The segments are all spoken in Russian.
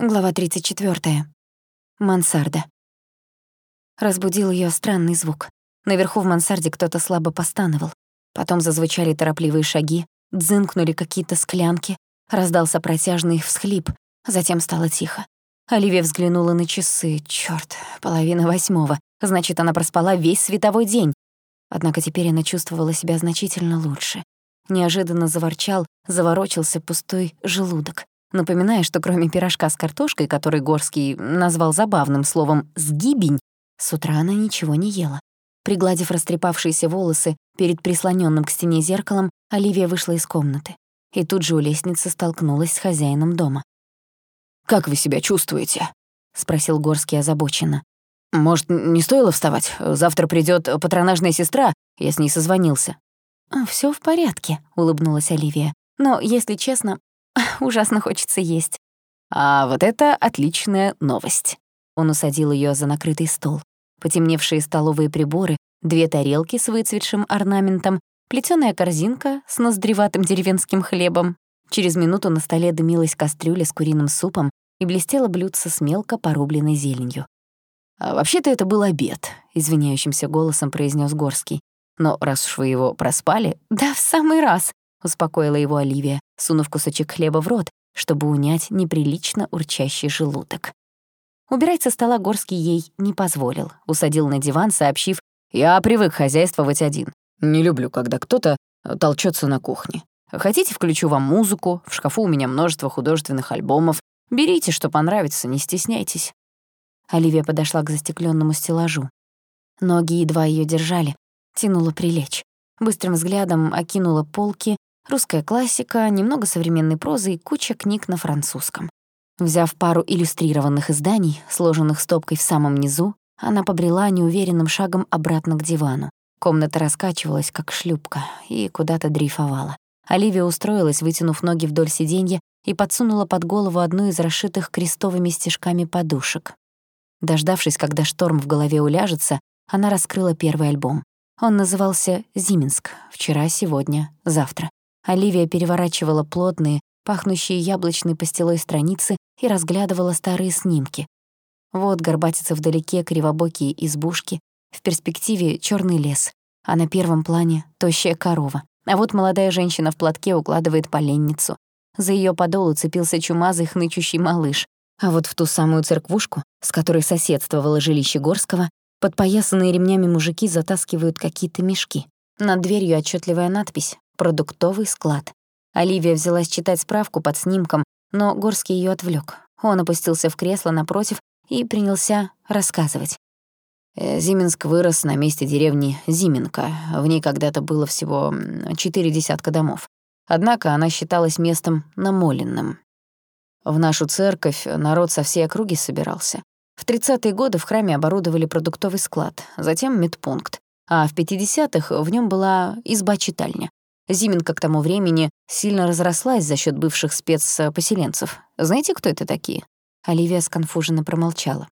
Глава 34. Мансарда. Разбудил её странный звук. Наверху в мансарде кто-то слабо постановал. Потом зазвучали торопливые шаги, дзынкнули какие-то склянки, раздался протяжный всхлип, затем стало тихо. Оливия взглянула на часы. Чёрт, половина восьмого. Значит, она проспала весь световой день. Однако теперь она чувствовала себя значительно лучше. Неожиданно заворчал, заворочился пустой желудок напоминая, что кроме пирожка с картошкой, который Горский назвал забавным словом «сгибень», с утра она ничего не ела. Пригладив растрепавшиеся волосы перед прислоненным к стене зеркалом, Оливия вышла из комнаты. И тут же у лестницы столкнулась с хозяином дома. «Как вы себя чувствуете?» — спросил Горский озабоченно. «Может, не стоило вставать? Завтра придет патронажная сестра, я с ней созвонился». Все в порядке», — улыбнулась Оливия. «Но, если честно, Ужасно хочется есть. А вот это отличная новость. Он усадил ее за накрытый стол. Потемневшие столовые приборы, две тарелки с выцветшим орнаментом, плетёная корзинка с ноздреватым деревенским хлебом. Через минуту на столе дымилась кастрюля с куриным супом и блестело блюдце с мелко порубленной зеленью. «А вообще-то это был обед», — извиняющимся голосом произнес Горский. «Но раз уж вы его проспали...» «Да в самый раз», — успокоила его Оливия, сунув кусочек хлеба в рот, чтобы унять неприлично урчащий желудок. Убирать со стола Горский ей не позволил, усадил на диван, сообщив, «Я привык хозяйствовать один. Не люблю, когда кто-то э, толчется на кухне. Хотите, включу вам музыку, в шкафу у меня множество художественных альбомов. Берите, что понравится, не стесняйтесь». Оливия подошла к застекленному стеллажу. Ноги едва ее держали, тянула прилечь. Быстрым взглядом окинула полки, Русская классика, немного современной прозы и куча книг на французском. Взяв пару иллюстрированных изданий, сложенных стопкой в самом низу, она побрела неуверенным шагом обратно к дивану. Комната раскачивалась, как шлюпка, и куда-то дрейфовала. Оливия устроилась, вытянув ноги вдоль сиденья, и подсунула под голову одну из расшитых крестовыми стежками подушек. Дождавшись, когда шторм в голове уляжется, она раскрыла первый альбом. Он назывался «Зиминск. Вчера, сегодня, завтра». Оливия переворачивала плотные, пахнущие яблочной пастилой страницы и разглядывала старые снимки. Вот горбатится вдалеке кривобокие избушки, в перспективе черный лес, а на первом плане — тощая корова. А вот молодая женщина в платке укладывает поленницу. За ее подол уцепился чумазый хнычущий малыш. А вот в ту самую церквушку, с которой соседствовало жилище Горского, подпоясанные ремнями мужики затаскивают какие-то мешки. Над дверью отчетливая надпись продуктовый склад. Оливия взялась читать справку под снимком, но Горский ее отвлек. Он опустился в кресло напротив и принялся рассказывать. Э, Зименск вырос на месте деревни Зименка. В ней когда-то было всего четыре десятка домов. Однако она считалась местом намоленным. В нашу церковь народ со всей округи собирался. В 30-е годы в храме оборудовали продуктовый склад, затем медпункт, а в 50-х в нем была изба-читальня. Зименка к тому времени сильно разрослась за счет бывших спецпоселенцев. Знаете, кто это такие?» Оливия сконфуженно промолчала.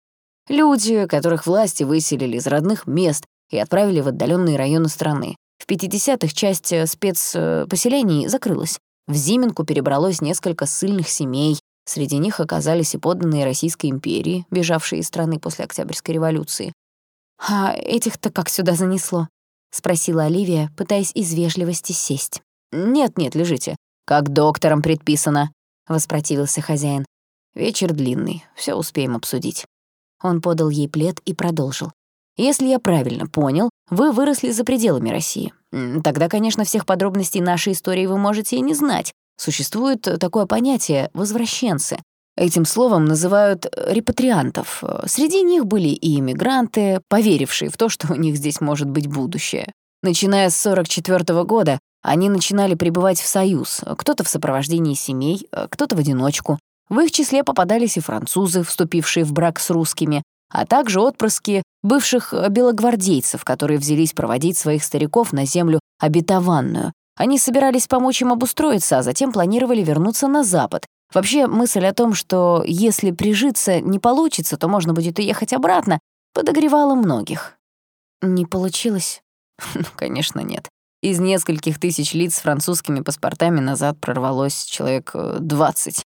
«Люди, которых власти выселили из родных мест и отправили в отдаленные районы страны. В 50-х часть э, спецпоселений закрылась. В Зименку перебралось несколько ссыльных семей. Среди них оказались и подданные Российской империи, бежавшие из страны после Октябрьской революции. «А этих-то как сюда занесло?» — спросила Оливия, пытаясь из вежливости сесть. «Нет-нет, лежите. Как доктором предписано», — воспротивился хозяин. «Вечер длинный, все успеем обсудить». Он подал ей плед и продолжил. «Если я правильно понял, вы выросли за пределами России. Тогда, конечно, всех подробностей нашей истории вы можете и не знать. Существует такое понятие «возвращенцы». Этим словом называют э, репатриантов. Среди них были и иммигранты, поверившие в то, что у них здесь может быть будущее. Начиная с 44 -го года они начинали прибывать в Союз, кто-то в сопровождении семей, кто-то в одиночку. В их числе попадались и французы, вступившие в брак с русскими, а также отпрыски бывших белогвардейцев, которые взялись проводить своих стариков на землю обетованную. Они собирались помочь им обустроиться, а затем планировали вернуться на Запад, Вообще, мысль о том, что если прижиться не получится, то можно будет уехать обратно, подогревала многих. Не получилось? Ну, конечно, нет. Из нескольких тысяч лиц с французскими паспортами назад прорвалось человек 20. Э,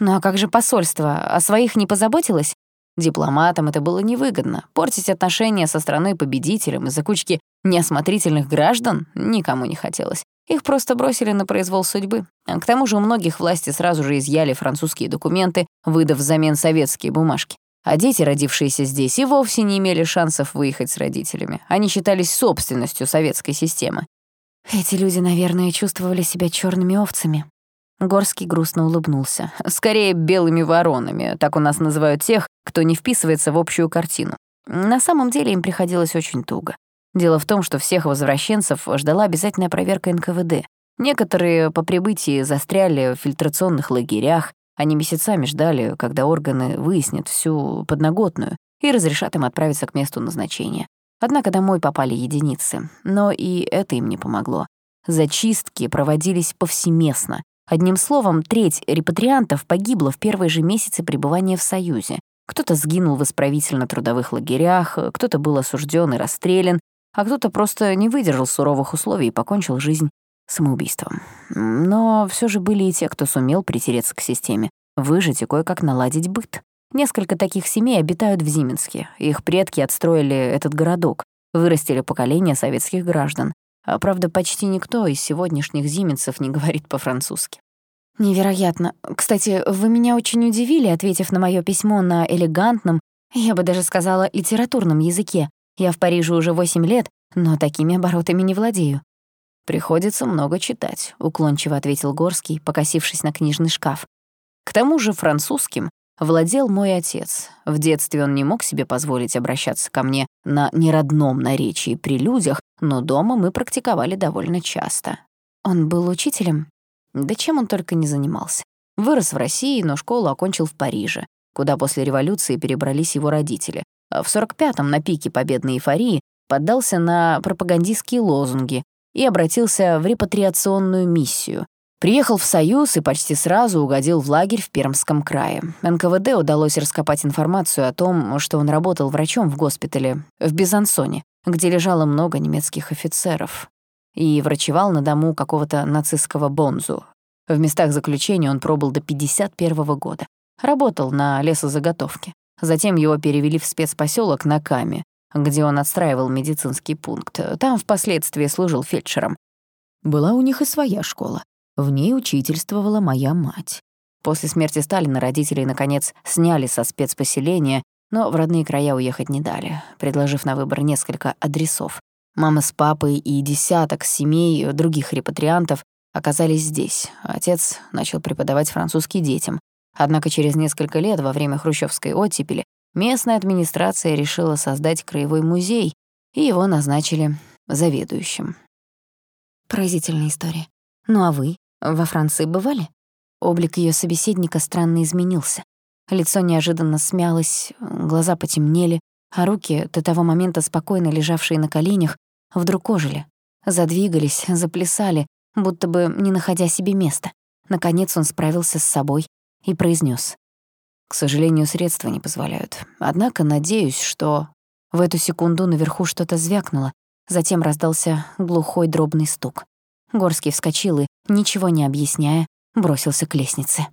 Ну а как же посольство? О своих не позаботилось? Дипломатам это было невыгодно. Портить отношения со страной-победителем из-за кучки неосмотрительных граждан никому не хотелось. Их просто бросили на произвол судьбы. А к тому же у многих власти сразу же изъяли французские документы, выдав взамен советские бумажки. А дети, родившиеся здесь, и вовсе не имели шансов выехать с родителями. Они считались собственностью советской системы. Эти люди, наверное, чувствовали себя черными овцами. Горский грустно улыбнулся. Скорее, белыми воронами. Так у нас называют тех, кто не вписывается в общую картину. На самом деле им приходилось очень туго. Дело в том, что всех возвращенцев ждала обязательная проверка НКВД. Некоторые по прибытии застряли в фильтрационных лагерях, они месяцами ждали, когда органы выяснят всю подноготную и разрешат им отправиться к месту назначения. Однако домой попали единицы, но и это им не помогло. Зачистки проводились повсеместно. Одним словом, треть репатриантов погибла в первые же месяцы пребывания в Союзе. Кто-то сгинул в исправительно-трудовых лагерях, кто-то был осужден и расстрелян, а кто-то просто не выдержал суровых условий и покончил жизнь самоубийством. Но все же были и те, кто сумел притереться к системе, выжить и кое-как наладить быт. Несколько таких семей обитают в Зименске. Их предки отстроили этот городок, вырастили поколение советских граждан. А правда, почти никто из сегодняшних зименцев не говорит по-французски. Невероятно. Кстати, вы меня очень удивили, ответив на мое письмо на элегантном, я бы даже сказала, литературном языке. Я в Париже уже 8 лет, но такими оборотами не владею». «Приходится много читать», — уклончиво ответил Горский, покосившись на книжный шкаф. «К тому же французским владел мой отец. В детстве он не мог себе позволить обращаться ко мне на неродном наречии при людях, но дома мы практиковали довольно часто. Он был учителем? Да чем он только не занимался. Вырос в России, но школу окончил в Париже, куда после революции перебрались его родители, в 45-м на пике победной эйфории поддался на пропагандистские лозунги и обратился в репатриационную миссию. Приехал в Союз и почти сразу угодил в лагерь в Пермском крае. НКВД удалось раскопать информацию о том, что он работал врачом в госпитале в Бизансоне, где лежало много немецких офицеров, и врачевал на дому какого-то нацистского бонзу. В местах заключения он пробыл до 51 -го года. Работал на лесозаготовке. Затем его перевели в спецпоселок на Каме, где он отстраивал медицинский пункт. Там впоследствии служил фельдшером. Была у них и своя школа. В ней учительствовала моя мать. После смерти Сталина родителей, наконец, сняли со спецпоселения, но в родные края уехать не дали, предложив на выбор несколько адресов. Мама с папой и десяток семей других репатриантов оказались здесь. Отец начал преподавать французский детям, Однако через несколько лет, во время хрущевской оттепели, местная администрация решила создать краевой музей, и его назначили заведующим. Поразительная история. Ну а вы во Франции бывали? Облик ее собеседника странно изменился. Лицо неожиданно смялось, глаза потемнели, а руки, до того момента спокойно лежавшие на коленях, вдруг ожили, задвигались, заплясали, будто бы не находя себе места. Наконец он справился с собой, и произнес: «К сожалению, средства не позволяют. Однако надеюсь, что...» В эту секунду наверху что-то звякнуло, затем раздался глухой дробный стук. Горский вскочил и, ничего не объясняя, бросился к лестнице.